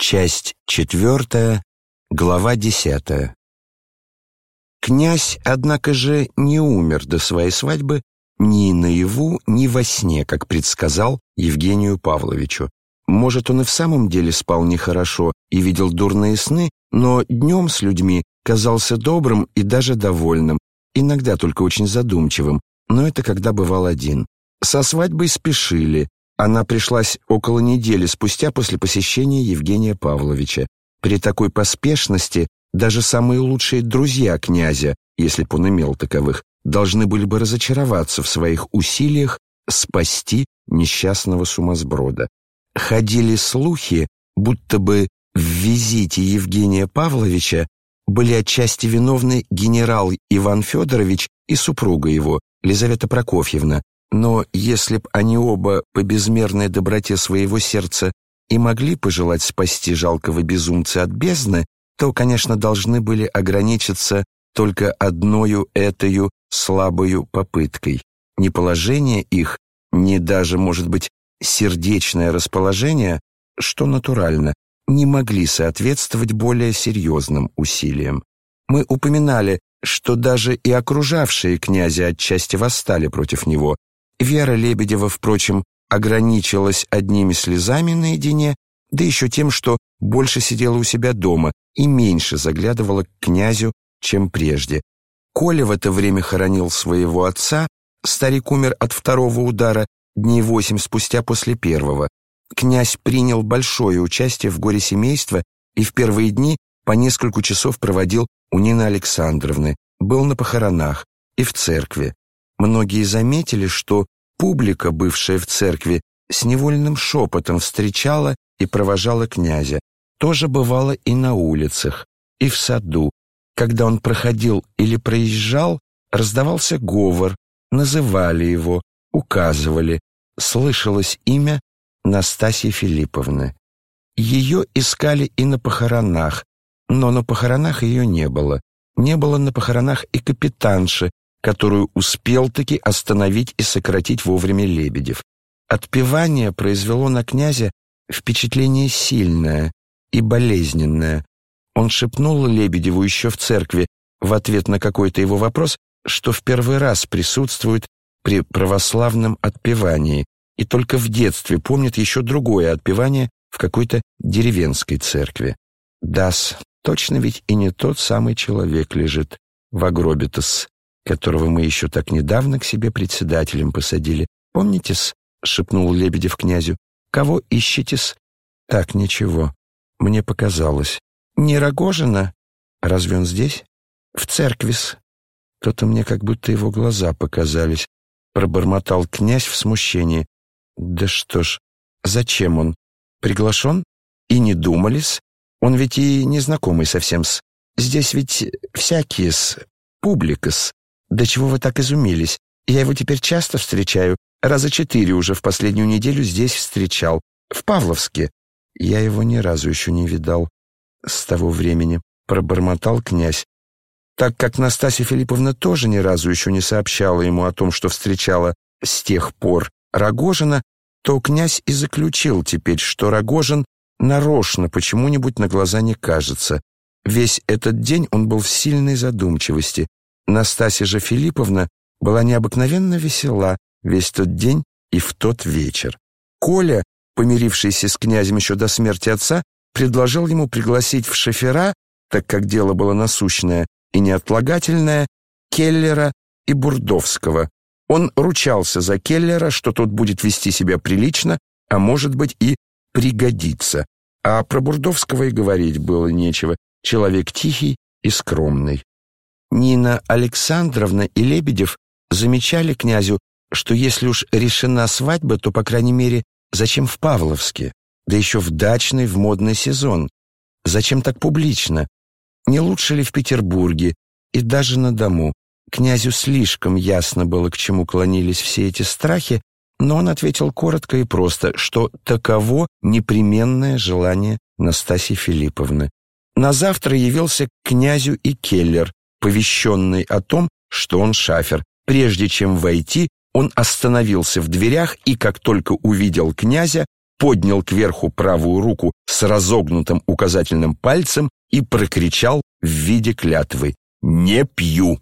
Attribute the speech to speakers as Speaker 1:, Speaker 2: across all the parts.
Speaker 1: Часть четвертая, глава десятая. Князь, однако же, не умер до своей свадьбы ни наяву, ни во сне, как предсказал Евгению Павловичу. Может, он и в самом деле спал нехорошо и видел дурные сны, но днем с людьми казался добрым и даже довольным, иногда только очень задумчивым, но это когда бывал один. Со свадьбой спешили, она пришлась около недели спустя после посещения Евгения Павловича. При такой поспешности даже самые лучшие друзья князя, если б он имел таковых, должны были бы разочароваться в своих усилиях спасти несчастного сумасброда. Ходили слухи, будто бы в визите Евгения Павловича были отчасти виновны генерал Иван Федорович и супруга его, Лизавета Прокофьевна, но если б они оба по безмерной доброте своего сердца и могли пожелать спасти жалкого безумца от бездны, то, конечно, должны были ограничиться только одною этою слабою попыткой. Ни положение их, ни даже, может быть, сердечное расположение, что натурально, не могли соответствовать более серьезным усилиям. Мы упоминали, что даже и окружавшие князя отчасти восстали против него, Вера Лебедева, впрочем, ограничилась одними слезами наедине, да еще тем, что больше сидела у себя дома и меньше заглядывала к князю, чем прежде. Коля в это время хоронил своего отца, старик умер от второго удара дней восемь спустя после первого. Князь принял большое участие в горе семейства и в первые дни по несколько часов проводил у Нины Александровны, был на похоронах и в церкви. Многие заметили, что публика, бывшая в церкви, с невольным шепотом встречала и провожала князя. Тоже бывало и на улицах, и в саду. Когда он проходил или проезжал, раздавался говор, называли его, указывали. Слышалось имя Настасьи Филипповны. Ее искали и на похоронах, но на похоронах ее не было. Не было на похоронах и капитанши, которую успел-таки остановить и сократить вовремя Лебедев. Отпевание произвело на князя впечатление сильное и болезненное. Он шепнул Лебедеву еще в церкви в ответ на какой-то его вопрос, что в первый раз присутствует при православном отпевании и только в детстве помнит еще другое отпевание в какой-то деревенской церкви. Дас, точно ведь и не тот самый человек лежит в агробитас которого мы еще так недавно к себе председателем посадили. Помните-с?» — шепнул Лебедев князю. «Кого ищете-с?» «Так, ничего. Мне показалось. Не Рогожина? Разве он здесь?» «В церкви-с». То-то мне как будто его глаза показались. Пробормотал князь в смущении. «Да что ж, зачем он? Приглашен? И не думали-с? Он ведь и незнакомый совсем-с. Здесь ведь всякие-с, публика-с. «Да чего вы так изумились? Я его теперь часто встречаю. Раза четыре уже в последнюю неделю здесь встречал. В Павловске. Я его ни разу еще не видал. С того времени пробормотал князь. Так как Настасья Филипповна тоже ни разу еще не сообщала ему о том, что встречала с тех пор Рогожина, то князь и заключил теперь, что Рогожин нарочно почему-нибудь на глаза не кажется. Весь этот день он был в сильной задумчивости, Настасья же Филипповна была необыкновенно весела весь тот день и в тот вечер. Коля, помирившийся с князем еще до смерти отца, предложил ему пригласить в шофера, так как дело было насущное и неотлагательное, Келлера и Бурдовского. Он ручался за Келлера, что тот будет вести себя прилично, а может быть и пригодится. А про Бурдовского и говорить было нечего. Человек тихий и скромный. Нина Александровна и Лебедев замечали князю, что если уж решена свадьба, то, по крайней мере, зачем в Павловске, да еще в дачный, в модный сезон? Зачем так публично? Не лучше ли в Петербурге и даже на дому? Князю слишком ясно было, к чему клонились все эти страхи, но он ответил коротко и просто, что таково непременное желание Настасьи Филипповны. На завтра явился к князю и Келлер, повещенный о том, что он шафер. Прежде чем войти, он остановился в дверях и, как только увидел князя, поднял кверху правую руку с разогнутым указательным пальцем и прокричал в виде клятвы «Не пью!».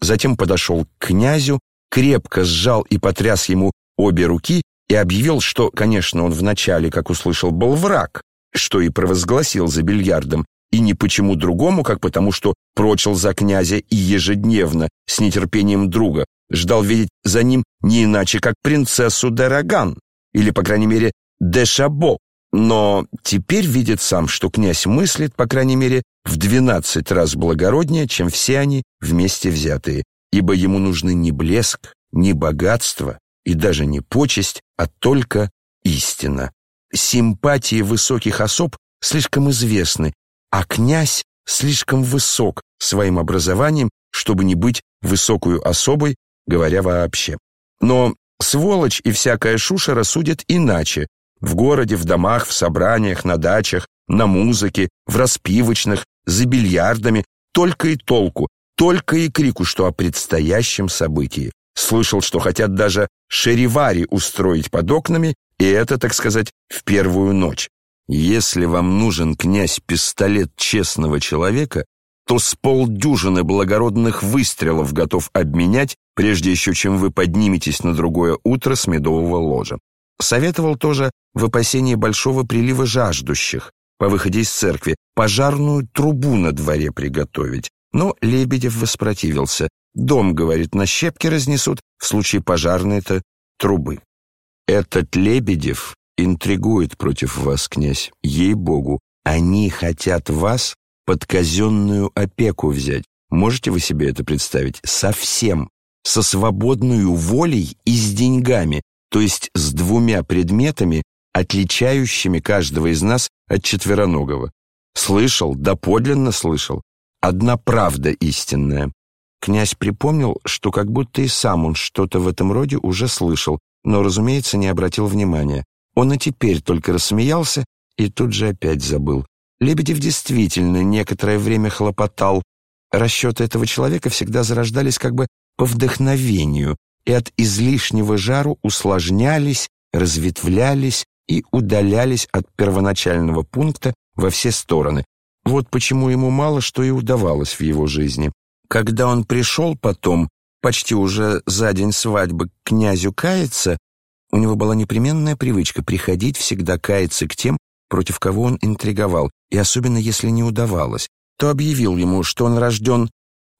Speaker 1: Затем подошел к князю, крепко сжал и потряс ему обе руки и объявил, что, конечно, он вначале, как услышал, был враг, что и провозгласил за бильярдом, и ни почему другому, как потому, что прочил за князя и ежедневно, с нетерпением друга, ждал видеть за ним не иначе, как принцессу Дороган, или, по крайней мере, де Шабо, но теперь видит сам, что князь мыслит, по крайней мере, в двенадцать раз благороднее, чем все они вместе взятые, ибо ему нужны не блеск, не богатство и даже не почесть, а только истина. Симпатии высоких особ слишком известны, а князь слишком высок своим образованием, чтобы не быть высокую особой, говоря вообще. Но сволочь и всякая шушера судят иначе, в городе, в домах, в собраниях, на дачах, на музыке, в распивочных, за бильярдами. Только и толку, только и крику, что о предстоящем событии. Слышал, что хотят даже шеривари устроить под окнами, и это, так сказать, в первую ночь. Если вам нужен князь-пистолет честного человека, то с полдюжины благородных выстрелов готов обменять, прежде еще чем вы подниметесь на другое утро с медового ложа. Советовал тоже в опасении большого прилива жаждущих по выходе из церкви пожарную трубу на дворе приготовить. Но Лебедев воспротивился. Дом, говорит, на щепки разнесут, в случае пожарной-то трубы. Этот Лебедев интригует против вас, князь, ей-богу. Они хотят вас под казенную опеку взять. Можете вы себе это представить? Совсем. Со свободной волей и с деньгами то есть с двумя предметами, отличающими каждого из нас от четвероногого. Слышал, доподлинно слышал. Одна правда истинная. Князь припомнил, что как будто и сам он что-то в этом роде уже слышал, но, разумеется, не обратил внимания. Он и теперь только рассмеялся и тут же опять забыл. Лебедев действительно некоторое время хлопотал. Расчеты этого человека всегда зарождались как бы по вдохновению, и от излишнего жару усложнялись, разветвлялись и удалялись от первоначального пункта во все стороны. Вот почему ему мало что и удавалось в его жизни. Когда он пришел потом, почти уже за день свадьбы, к князю каяться, у него была непременная привычка приходить всегда каяться к тем, против кого он интриговал, и особенно если не удавалось, то объявил ему, что он рожден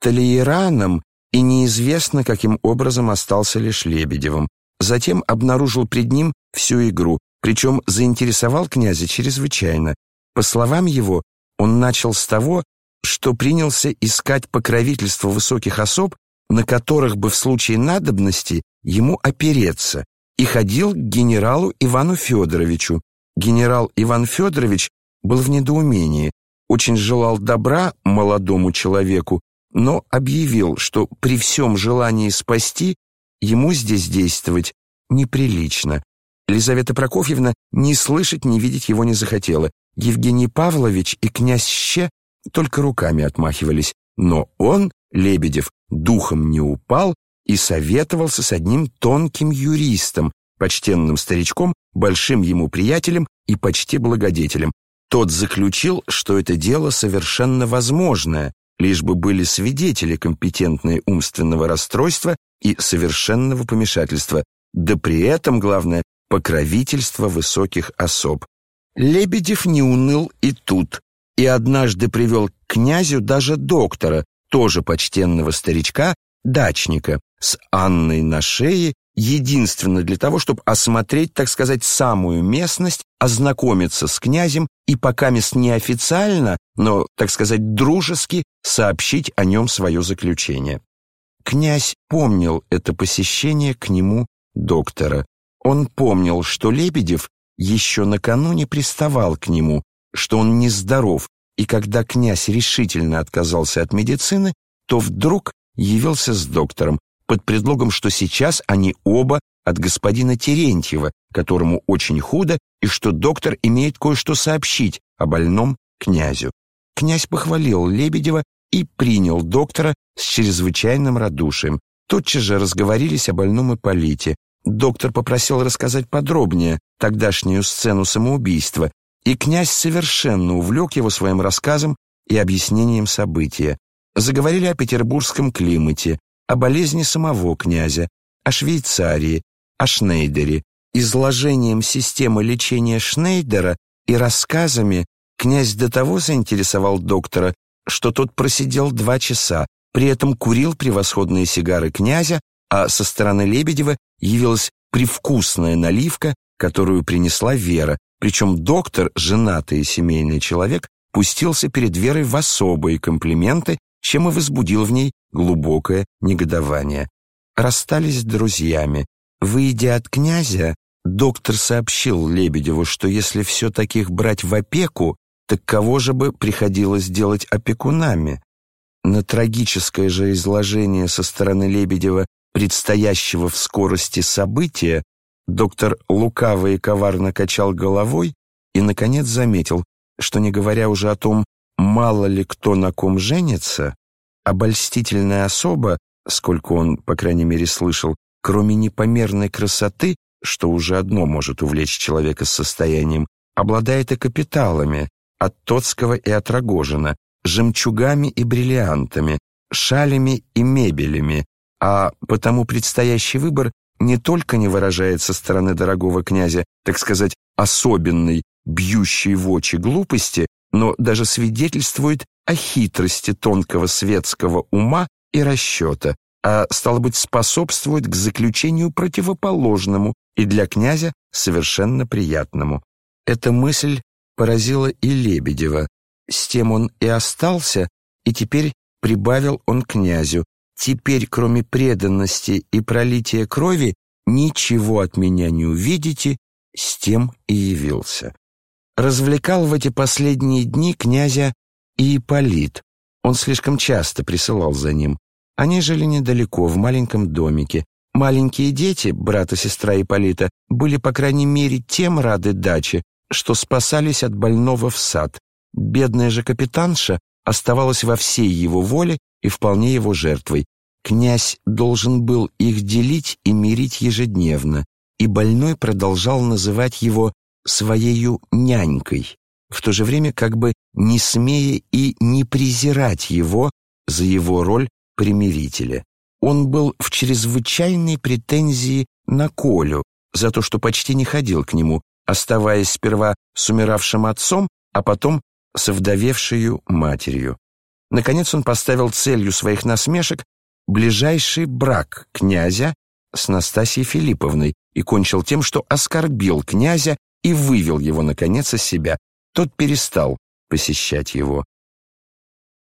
Speaker 1: Талиераном и неизвестно, каким образом остался лишь Лебедевым. Затем обнаружил пред ним всю игру, причем заинтересовал князя чрезвычайно. По словам его, он начал с того, что принялся искать покровительство высоких особ, на которых бы в случае надобности ему опереться, и ходил к генералу Ивану Федоровичу. Генерал Иван Федорович был в недоумении, очень желал добра молодому человеку, но объявил, что при всем желании спасти ему здесь действовать неприлично. Елизавета Прокофьевна ни слышать, ни видеть его не захотела. Евгений Павлович и князь Ще только руками отмахивались, но он, Лебедев, духом не упал и советовался с одним тонким юристом, почтенным старичком, большим ему приятелем и почти благодетелем. Тот заключил, что это дело совершенно возможное, лишь бы были свидетели компетентные умственного расстройства и совершенного помешательства, да при этом, главное, покровительство высоких особ. Лебедев не уныл и тут, и однажды привел к князю даже доктора, тоже почтенного старичка, дачника, с Анной на шее единственно для того, чтобы осмотреть, так сказать, самую местность, ознакомиться с князем и пока мест неофициально, но, так сказать, дружески сообщить о нем свое заключение. Князь помнил это посещение к нему доктора. Он помнил, что Лебедев еще накануне приставал к нему, что он нездоров, и когда князь решительно отказался от медицины, то вдруг явился с доктором, под предлогом, что сейчас они оба от господина Терентьева, которому очень худо, и что доктор имеет кое-что сообщить о больном князю. Князь похвалил Лебедева и принял доктора с чрезвычайным радушием. Тотчас же разговорились о больном Ипполите. доктор попросил рассказать подробнее тогдашнюю сцену самоубийства, и князь совершенно увлек его своим рассказом и объяснением события. Заговорили о петербургском климате, о болезни самого князя, о Швейцарии, о Шнейдере. Изложением системы лечения Шнейдера и рассказами князь до того заинтересовал доктора, что тот просидел два часа, при этом курил превосходные сигары князя, а со стороны Лебедева явилась привкусная наливка, которую принесла Вера, причем доктор, женатый семейный человек, пустился перед Верой в особые комплименты, чем и возбудил в ней глубокое негодование. Расстались друзьями. Выйдя от князя, доктор сообщил Лебедеву, что если все таких брать в опеку, так кого же бы приходилось делать опекунами? На трагическое же изложение со стороны Лебедева предстоящего в скорости события доктор лукаво и коварно качал головой и, наконец, заметил, что, не говоря уже о том, мало ли кто на ком женится, обольстительная особа, сколько он, по крайней мере, слышал, кроме непомерной красоты, что уже одно может увлечь человека с состоянием, обладает и капиталами от Тоцкого и от Рогожина, жемчугами и бриллиантами, шалями и мебелями, а потому предстоящий выбор не только не выражает со стороны дорогого князя, так сказать, особенной, бьющей в очи глупости, но даже свидетельствует о хитрости тонкого светского ума и расчета, а, стало быть, способствует к заключению противоположному и для князя совершенно приятному. Эта мысль поразила и Лебедева. С тем он и остался, и теперь прибавил он князю. «Теперь, кроме преданности и пролития крови, ничего от меня не увидите», с тем и явился. Развлекал в эти последние дни князя и Ипполит. Он слишком часто присылал за ним. Они жили недалеко, в маленьком домике. Маленькие дети, брат и сестра Ипполита, были, по крайней мере, тем рады даче, что спасались от больного в сад. Бедная же капитанша оставалась во всей его воле и вполне его жертвой. Князь должен был их делить и мирить ежедневно, и больной продолжал называть его своею нянькой, в то же время как бы не смея и не презирать его за его роль примирителя. Он был в чрезвычайной претензии на Колю за то, что почти не ходил к нему, оставаясь сперва с умиравшим отцом, а потом с овдовевшей матерью. Наконец он поставил целью своих насмешек ближайший брак князя с Настасьей Филипповной и кончил тем, что оскорбил князя и вывел его, наконец, из себя. Тот перестал посещать его.